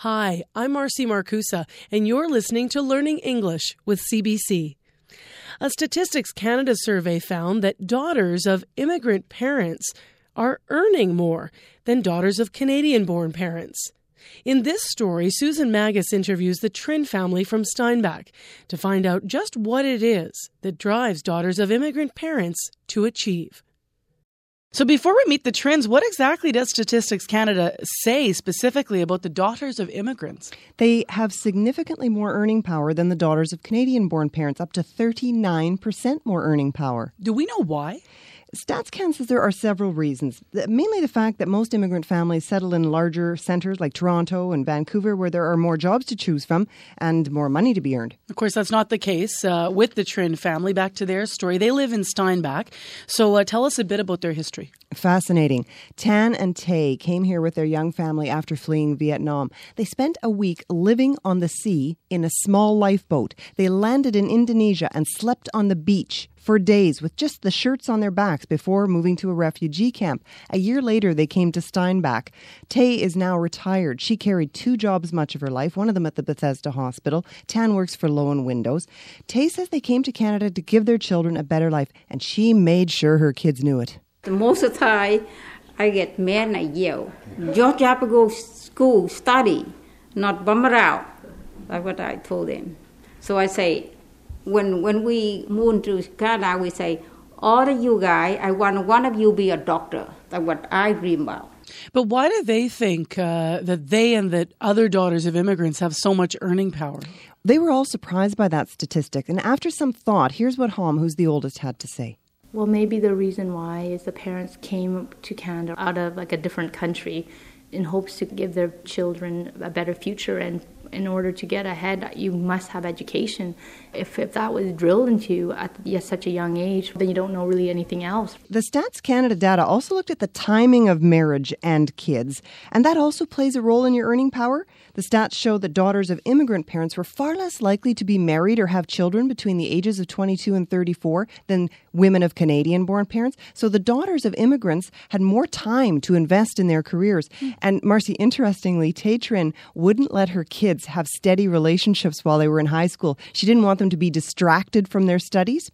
Hi, I'm Marcy Markusa, and you're listening to Learning English with CBC. A Statistics Canada survey found that daughters of immigrant parents are earning more than daughters of Canadian born parents. In this story, Susan Magus interviews the Trin family from Steinbach to find out just what it is that drives daughters of immigrant parents to achieve. So, before we meet the Trins, what exactly does Statistics Canada say specifically about the daughters of immigrants? They have significantly more earning power than the daughters of Canadian born parents, up to 39% more earning power. Do we know why? StatsCan says there are several reasons. Mainly the fact that most immigrant families settle in larger centres like Toronto and Vancouver, where there are more jobs to choose from and more money to be earned. Of course, that's not the case uh, with the Trin family. Back to their story. They live in Steinbach. So uh, tell us a bit about their history. Fascinating. Tan and Tay came here with their young family after fleeing Vietnam. They spent a week living on the sea in a small lifeboat. They landed in Indonesia and slept on the beach for days with just the shirts on their backs before moving to a refugee camp. A year later, they came to Steinbach. Tay is now retired. She carried two jobs much of her life, one of them at the Bethesda Hospital. Tan works for Loewen Windows. Tay says they came to Canada to give their children a better life, and she made sure her kids knew it. The most of the time, I get mad at yell. Your job to go school, study, not bum around. That's what I told them. So I say, when when we move to Canada, we say, all of you guys, I want one of you be a doctor. That's what I dream about. But why do they think uh, that they and that other daughters of immigrants have so much earning power? They were all surprised by that statistic. And after some thought, here's what Hom, who's the oldest, had to say. Well, maybe the reason why is the parents came to Canada out of like a different country in hopes to give their children a better future and in order to get ahead, you must have education. If, if that was drilled into you at such a young age, then you don't know really anything else. The Stats Canada data also looked at the timing of marriage and kids, and that also plays a role in your earning power. The stats show that daughters of immigrant parents were far less likely to be married or have children between the ages of 22 and 34 than women of Canadian born parents. So the daughters of immigrants had more time to invest in their careers. Mm. And Marcy, interestingly, Tay Trin wouldn't let her kids have steady relationships while they were in high school. She didn't want them to be distracted from their studies.